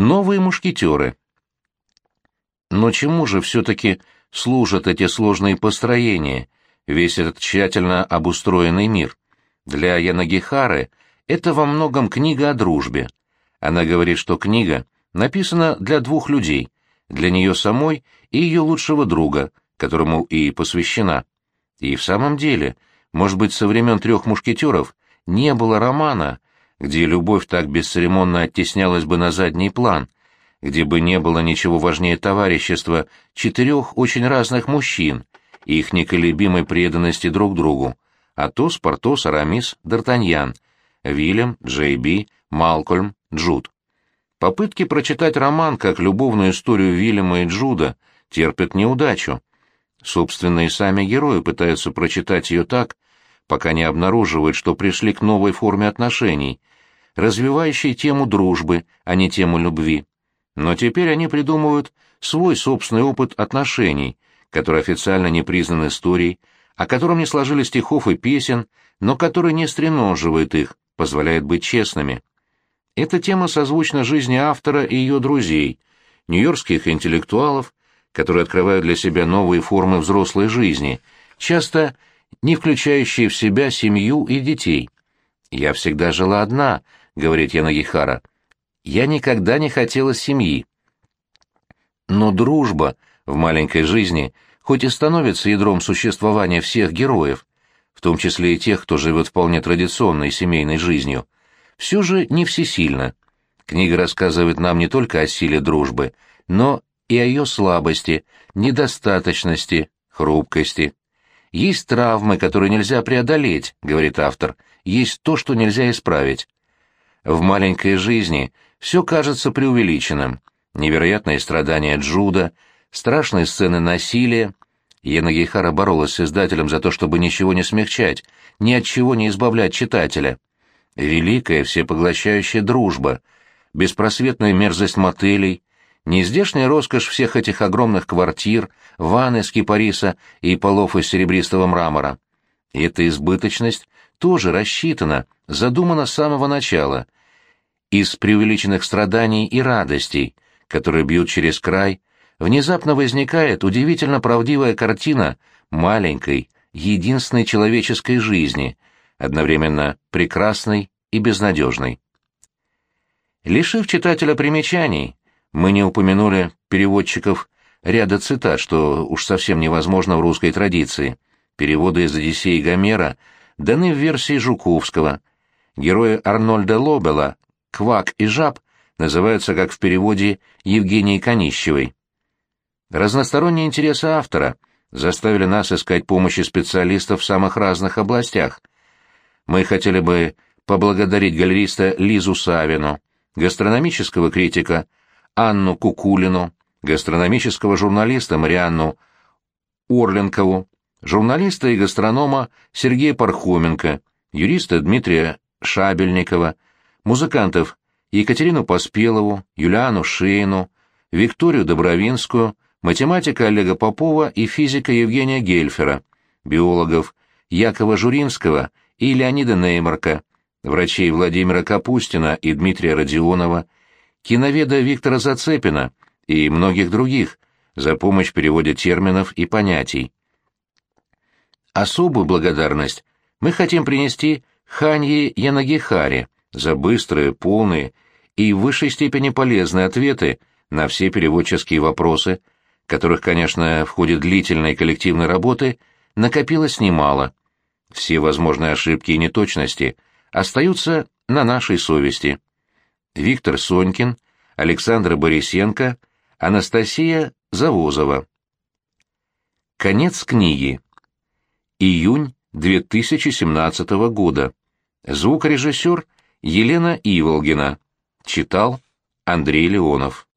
Новые мушкетеры. Но чему же все-таки служат эти сложные построения, весь этот тщательно обустроенный мир? Для Янагихары это во многом книга о дружбе. Она говорит, что книга написана для двух людей, для нее самой и ее лучшего друга, которому и посвящена. И в самом деле, может быть, со времен трех мушкетеров не было романа, где любовь так бесцеремонно оттеснялась бы на задний план, где бы не было ничего важнее товарищества четырех очень разных мужчин и их неколебимой преданности друг другу — Атос, Портос, Арамис, Д'Артаньян, Вильям, Джей Би, Малкольм, Джуд. Попытки прочитать роман как любовную историю Вильяма и Джуда терпят неудачу. Собственно, и сами герои пытаются прочитать ее так, пока не обнаруживают, что пришли к новой форме отношений, развивающей тему дружбы, а не тему любви. Но теперь они придумывают свой собственный опыт отношений, который официально не признан историей, о котором не сложили стихов и песен, но который не стреноживает их, позволяет быть честными. Эта тема созвучна жизни автора и ее друзей, нью-йоркских интеллектуалов, которые открывают для себя новые формы взрослой жизни, часто не включающие в себя семью и детей. «Я всегда жила одна», — говорит Янагихара. «Я никогда не хотела семьи». Но дружба в маленькой жизни хоть и становится ядром существования всех героев, в том числе и тех, кто живет вполне традиционной семейной жизнью, все же не всесильна. Книга рассказывает нам не только о силе дружбы, но и о ее слабости, недостаточности, хрупкости. Есть травмы, которые нельзя преодолеть, говорит автор, есть то, что нельзя исправить. В маленькой жизни все кажется преувеличенным. Невероятные страдания Джуда, страшные сцены насилия. Ена Гейхара боролась с издателем за то, чтобы ничего не смягчать, ни от чего не избавлять читателя великая всепоглощающая дружба, беспросветная мерзость мотелей, нездешняя роскошь всех этих огромных квартир, ванн из кипариса и полов из серебристого мрамора. И эта избыточность тоже рассчитана, задумана с самого начала, из преувеличенных страданий и радостей, которые бьют через край, внезапно возникает удивительно правдивая картина маленькой, единственной человеческой жизни — одновременно прекрасной и безнадежной. Лишив читателя примечаний, мы не упомянули переводчиков ряда цитат, что уж совсем невозможно в русской традиции. Переводы из «Одиссеи» Гомера даны в версии Жуковского. Герои Арнольда Лобела, Квак и Жаб называются, как в переводе Евгении Конищевой. Разносторонние интересы автора заставили нас искать помощи специалистов в самых разных областях, мы хотели бы поблагодарить галериста Лизу Савину, гастрономического критика Анну Кукулину, гастрономического журналиста Марианну Орленкову, журналиста и гастронома Сергея Пархоменко, юриста Дмитрия Шабельникова, музыкантов Екатерину Поспелову, Юлиану Шейну, Викторию Добровинскую, математика Олега Попова и физика Евгения Гельфера, биологов Якова Журинского и Леонида Неймарка, врачей Владимира Капустина и Дмитрия Родионова, киноведа Виктора Зацепина и многих других за помощь в переводе терминов и понятий. Особую благодарность мы хотим принести Ханье Янагихаре за быстрые, полные и в высшей степени полезные ответы на все переводческие вопросы, которых, конечно, в ходе длительной коллективной работы накопилось немало. Все возможные ошибки и неточности остаются на нашей совести. Виктор Сонькин, Александра Борисенко, Анастасия Завозова. Конец книги. Июнь 2017 года. Звукорежиссер Елена Иволгина. Читал Андрей Леонов.